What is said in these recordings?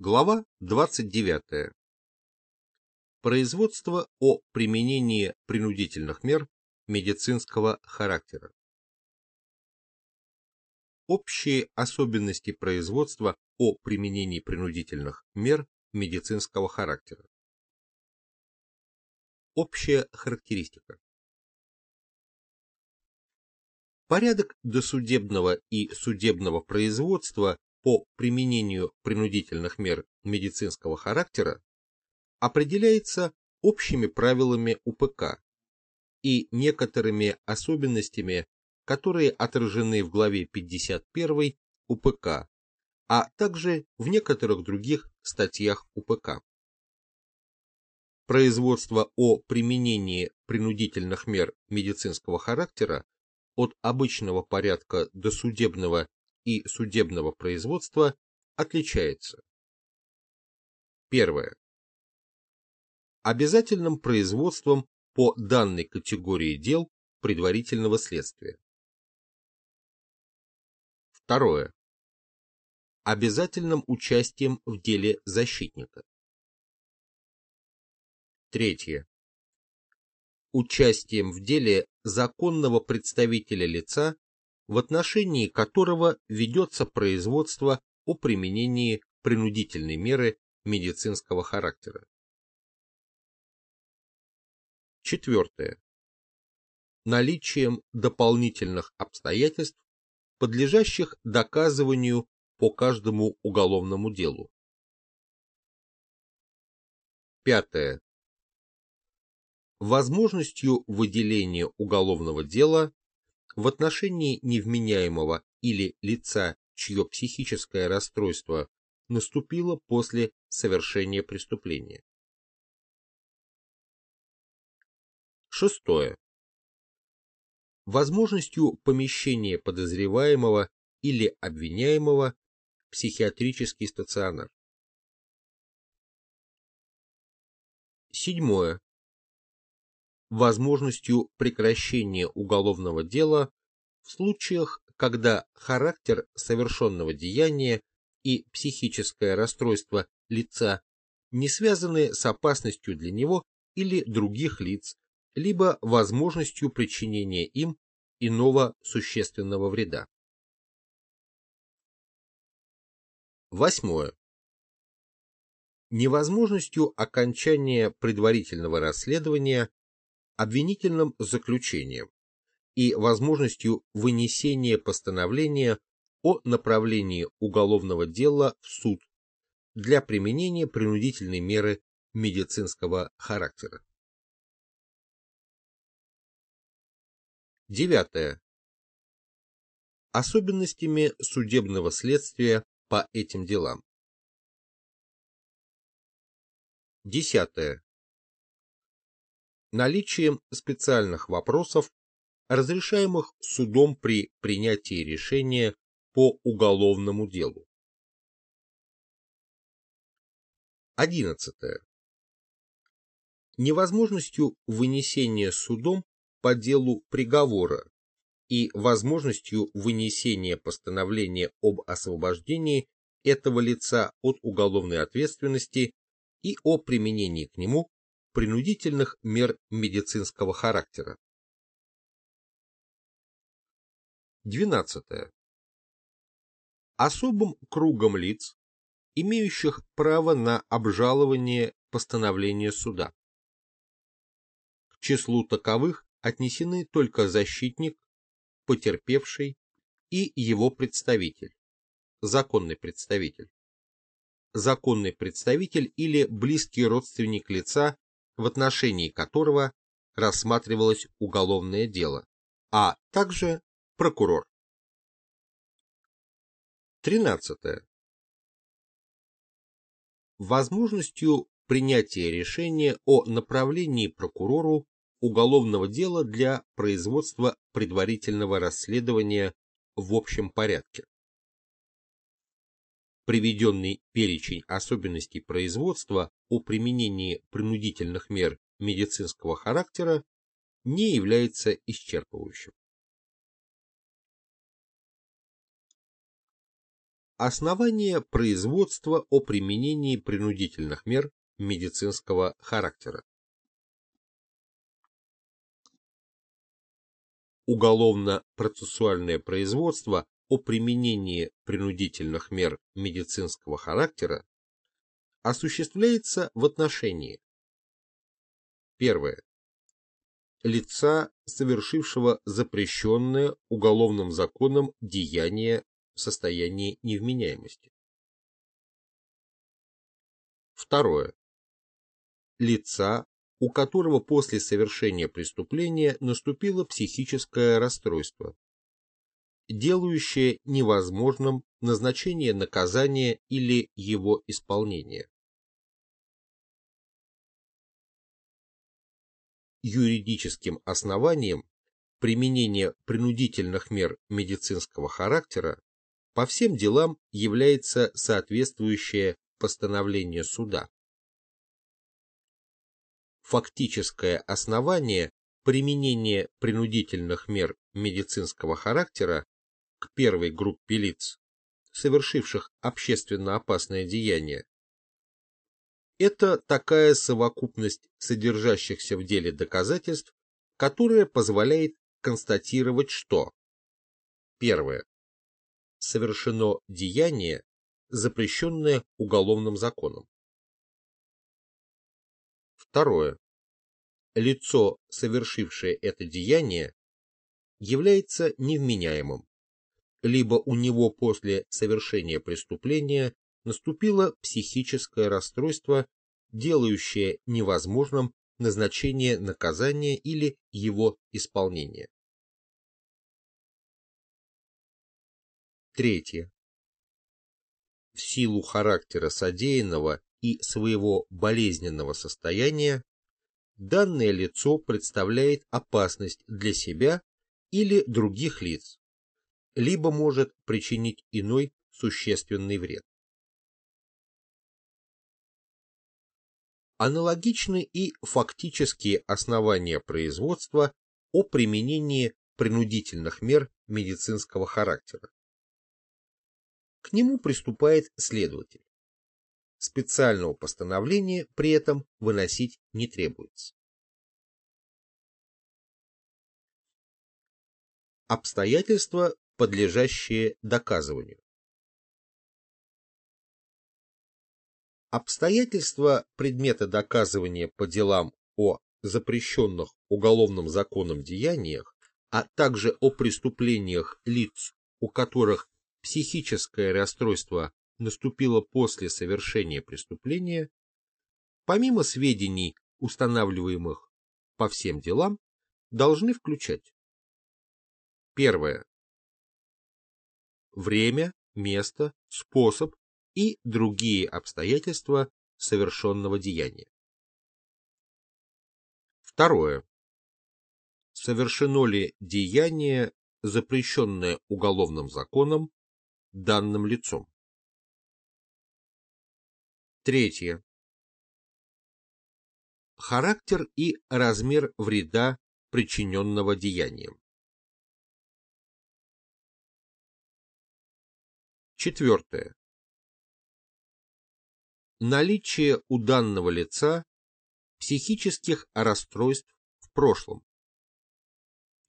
Глава 29. Производство о применении принудительных мер медицинского характера. Общие особенности производства о применении принудительных мер медицинского характера. Общая характеристика. Порядок досудебного и судебного производства по применению принудительных мер медицинского характера определяется общими правилами УПК и некоторыми особенностями, которые отражены в главе 51 УПК, а также в некоторых других статьях УПК. Производство о применении принудительных мер медицинского характера от обычного порядка до судебного и судебного производства отличается. Первое. Обязательным производством по данной категории дел предварительного следствия. Второе. Обязательным участием в деле защитника. Третье участием в деле законного представителя лица, в отношении которого ведется производство о применении принудительной меры медицинского характера. Четвертое. Наличием дополнительных обстоятельств, подлежащих доказыванию по каждому уголовному делу. Пятое возможностью выделения уголовного дела в отношении невменяемого или лица, чье психическое расстройство наступило после совершения преступления. Шестое. Возможностью помещения подозреваемого или обвиняемого в психиатрический стационар. Седьмое возможностью прекращения уголовного дела в случаях, когда характер совершенного деяния и психическое расстройство лица не связаны с опасностью для него или других лиц, либо возможностью причинения им иного существенного вреда. Восьмое. Невозможностью окончания предварительного расследования обвинительным заключением и возможностью вынесения постановления о направлении уголовного дела в суд для применения принудительной меры медицинского характера. Девятое. Особенностями судебного следствия по этим делам. Десятое наличием специальных вопросов, разрешаемых судом при принятии решения по уголовному делу. 11. Невозможностью вынесения судом по делу приговора и возможностью вынесения постановления об освобождении этого лица от уголовной ответственности и о применении к нему принудительных мер медицинского характера. 12. Особым кругом лиц, имеющих право на обжалование постановления суда. К числу таковых отнесены только защитник, потерпевший и его представитель, законный представитель. Законный представитель или близкий родственник лица, в отношении которого рассматривалось уголовное дело, а также прокурор. 13. Возможностью принятия решения о направлении прокурору уголовного дела для производства предварительного расследования в общем порядке. Приведенный перечень особенностей производства о применении принудительных мер медицинского характера не является исчерпывающим. Основание производства о применении принудительных мер медицинского характера. Уголовно-процессуальное производство о применении принудительных мер медицинского характера осуществляется в отношении Первое. Лица, совершившего запрещенное уголовным законом деяние в состоянии невменяемости. Второе. Лица, у которого после совершения преступления наступило психическое расстройство, делающее невозможным назначение наказания или его исполнение. Юридическим основанием применения принудительных мер медицинского характера по всем делам является соответствующее постановление суда. Фактическое основание применения принудительных мер медицинского характера к первой группе лиц, совершивших общественно опасное деяние, это такая совокупность содержащихся в деле доказательств, которая позволяет констатировать, что Первое совершено деяние, запрещенное уголовным законом. Второе. Лицо, совершившее это деяние, является невменяемым, либо у него после совершения преступления наступило психическое расстройство, делающее невозможным назначение наказания или его исполнение. Третье. В силу характера содеянного и своего болезненного состояния, данное лицо представляет опасность для себя или других лиц, либо может причинить иной существенный вред. Аналогичны и фактические основания производства о применении принудительных мер медицинского характера. К нему приступает следователь. Специального постановления при этом выносить не требуется. Обстоятельства, подлежащие доказыванию. Обстоятельства предмета доказывания по делам о запрещенных уголовным законом деяниях, а также о преступлениях лиц, у которых психическое расстройство наступило после совершения преступления, помимо сведений, устанавливаемых по всем делам, должны включать Первое. Время, место, способ и другие обстоятельства совершенного деяния. Второе. Совершено ли деяние, запрещенное уголовным законом, данным лицом. Третье. Характер и размер вреда, причиненного деянием. Четвертое. Наличие у данного лица психических расстройств в прошлом.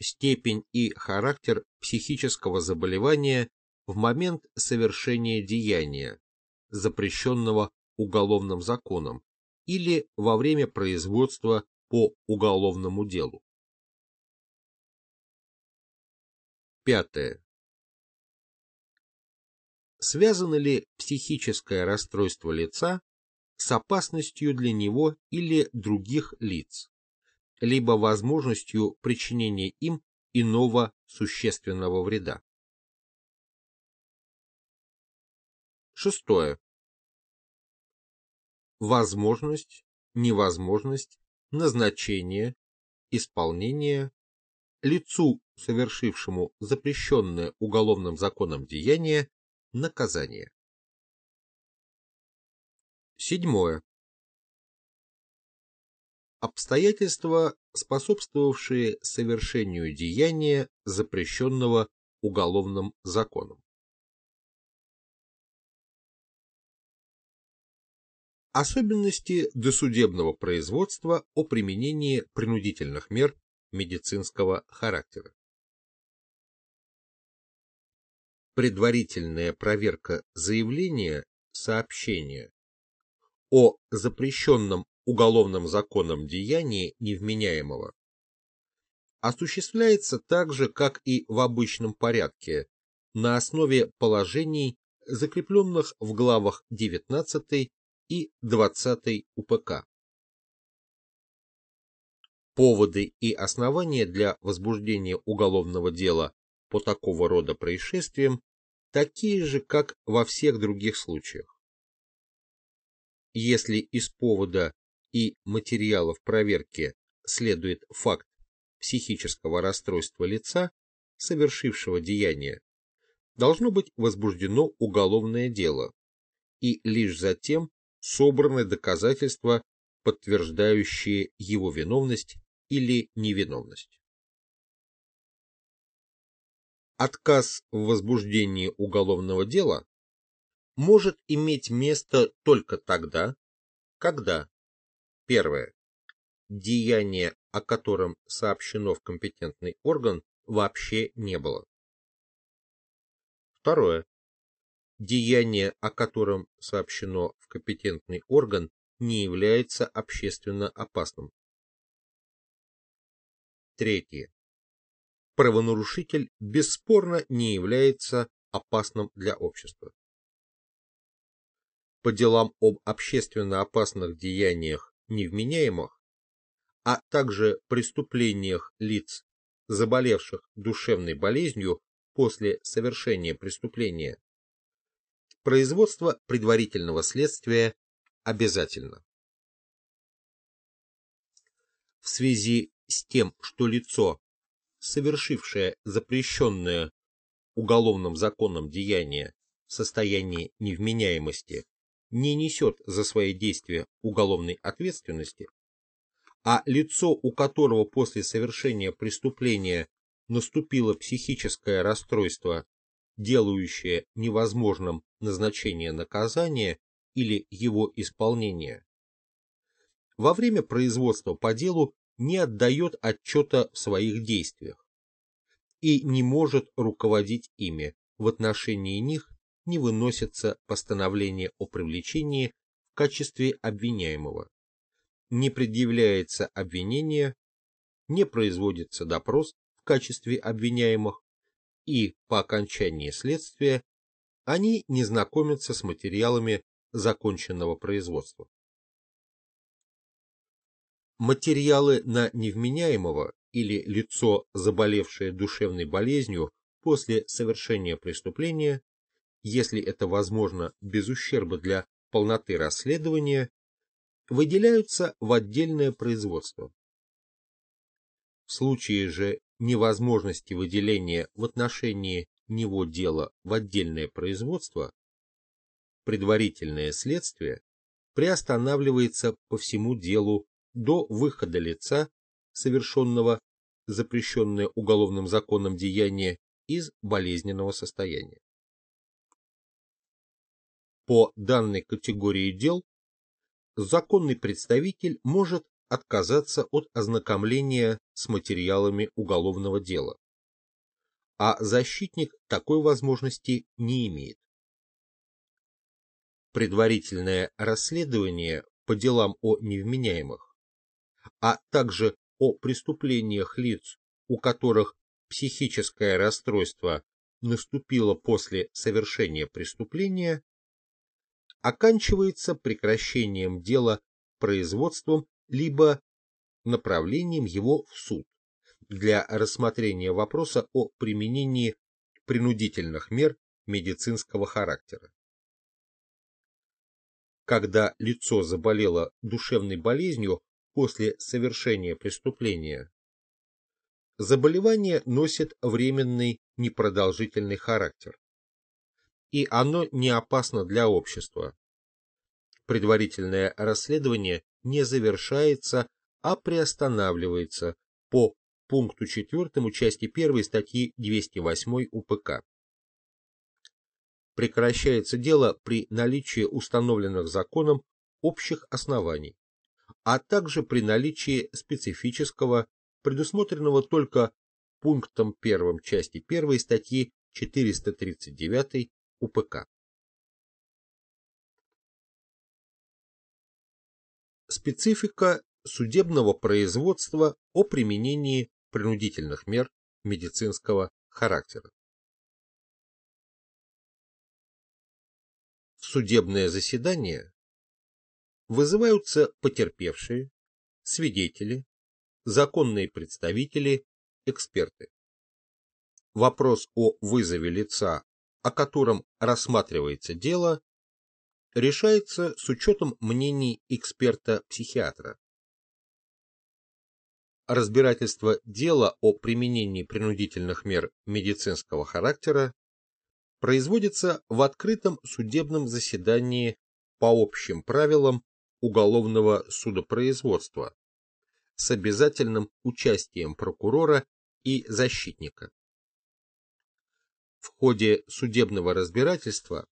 Степень и характер психического заболевания в момент совершения деяния, запрещенного уголовным законом, или во время производства по уголовному делу. Пятое. Связано ли психическое расстройство лица с опасностью для него или других лиц, либо возможностью причинения им иного существенного вреда? Шестое. Возможность, невозможность, назначение, исполнение лицу, совершившему запрещенное уголовным законом деяние, наказание. Седьмое. Обстоятельства, способствовавшие совершению деяния, запрещенного уголовным законом. Особенности досудебного производства о применении принудительных мер медицинского характера. Предварительная проверка заявления, сообщения о запрещенном уголовным законом деянии невменяемого осуществляется так же, как и в обычном порядке, на основе положений, закрепленных в главах 19 и 20 УПК. Поводы и основания для возбуждения уголовного дела по такого рода происшествиям такие же, как во всех других случаях. Если из повода и материалов проверки следует факт психического расстройства лица, совершившего деяние, должно быть возбуждено уголовное дело, и лишь затем собраны доказательства, подтверждающие его виновность или невиновность. Отказ в возбуждении уголовного дела может иметь место только тогда, когда первое деяние, о котором сообщено в компетентный орган, вообще не было. Второе деяние, о котором сообщено в компетентный орган, не является общественно опасным. Третье. Правонарушитель бесспорно не является опасным для общества. По делам об общественно опасных деяниях невменяемых, а также преступлениях лиц, заболевших душевной болезнью после совершения преступления, Производство предварительного следствия обязательно. В связи с тем, что лицо, совершившее запрещенное уголовным законом деяние в состоянии невменяемости, не несет за свои действия уголовной ответственности, а лицо, у которого после совершения преступления наступило психическое расстройство делающее невозможным назначение наказания или его исполнение, во время производства по делу не отдает отчета в своих действиях и не может руководить ими, в отношении них не выносится постановление о привлечении в качестве обвиняемого, не предъявляется обвинение, не производится допрос в качестве обвиняемых, и по окончании следствия они не знакомятся с материалами законченного производства. Материалы на невменяемого или лицо, заболевшее душевной болезнью после совершения преступления, если это возможно без ущерба для полноты расследования, выделяются в отдельное производство. В случае же невозможности выделения в отношении него дела в отдельное производство, предварительное следствие приостанавливается по всему делу до выхода лица, совершенного запрещенное уголовным законом деяние из болезненного состояния. По данной категории дел законный представитель может отказаться от ознакомления с материалами уголовного дела, а защитник такой возможности не имеет. Предварительное расследование по делам о невменяемых, а также о преступлениях лиц, у которых психическое расстройство наступило после совершения преступления, оканчивается прекращением дела производством либо направлением его в суд для рассмотрения вопроса о применении принудительных мер медицинского характера. Когда лицо заболело душевной болезнью после совершения преступления, заболевание носит временный непродолжительный характер, и оно не опасно для общества. Предварительное расследование не завершается, а приостанавливается по пункту 4 части 1 статьи 208 УПК. Прекращается дело при наличии установленных законом общих оснований, а также при наличии специфического, предусмотренного только пунктом 1 части 1 статьи 439 УПК. Специфика судебного производства о применении принудительных мер медицинского характера. Судебное заседание вызываются потерпевшие, свидетели, законные представители, эксперты. Вопрос о вызове лица, о котором рассматривается дело, решается с учетом мнений эксперта-психиатра. Разбирательство дела о применении принудительных мер медицинского характера производится в открытом судебном заседании по общим правилам уголовного судопроизводства с обязательным участием прокурора и защитника. В ходе судебного разбирательства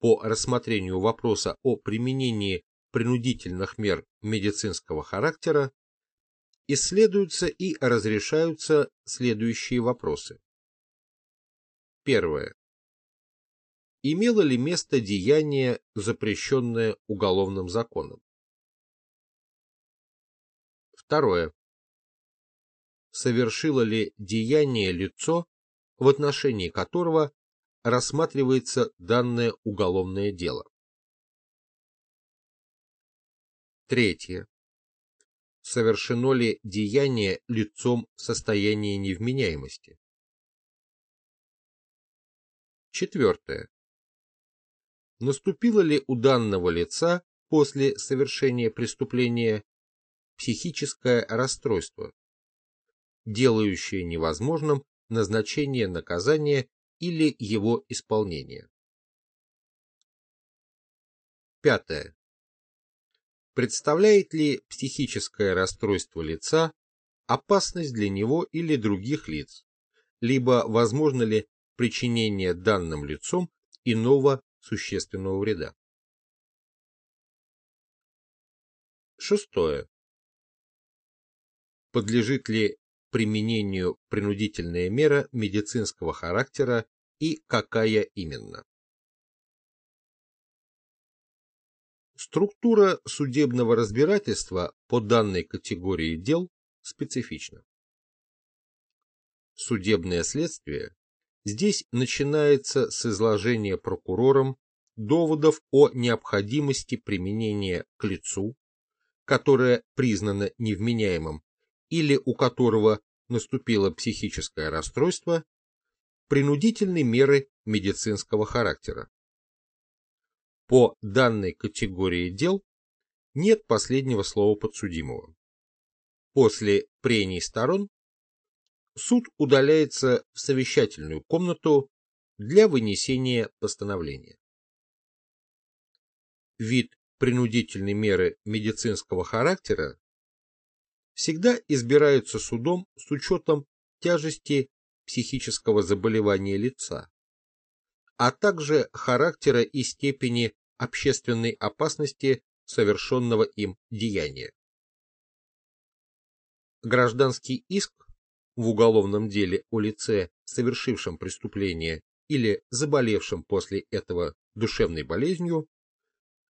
по рассмотрению вопроса о применении принудительных мер медицинского характера исследуются и разрешаются следующие вопросы. Первое. Имело ли место деяние, запрещенное уголовным законом? Второе. Совершило ли деяние лицо, в отношении которого рассматривается данное уголовное дело? Третье совершено ли деяние лицом в состоянии невменяемости. Четвертое. Наступило ли у данного лица после совершения преступления психическое расстройство, делающее невозможным назначение наказания или его исполнение. Пятое представляет ли психическое расстройство лица опасность для него или других лиц, либо возможно ли причинение данным лицом иного существенного вреда. Шестое. Подлежит ли применению принудительная мера медицинского характера и какая именно? Структура судебного разбирательства по данной категории дел специфична. Судебное следствие здесь начинается с изложения прокурором доводов о необходимости применения к лицу, которое признано невменяемым или у которого наступило психическое расстройство, принудительной меры медицинского характера, по данной категории дел нет последнего слова подсудимого. После прений сторон суд удаляется в совещательную комнату для вынесения постановления. Вид принудительной меры медицинского характера всегда избирается судом с учетом тяжести психического заболевания лица, а также характера и степени общественной опасности совершенного им деяния. Гражданский иск в уголовном деле о лице, совершившем преступление или заболевшем после этого душевной болезнью,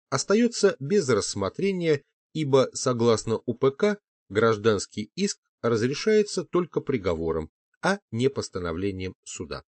остается без рассмотрения, ибо, согласно УПК, гражданский иск разрешается только приговором, а не постановлением суда.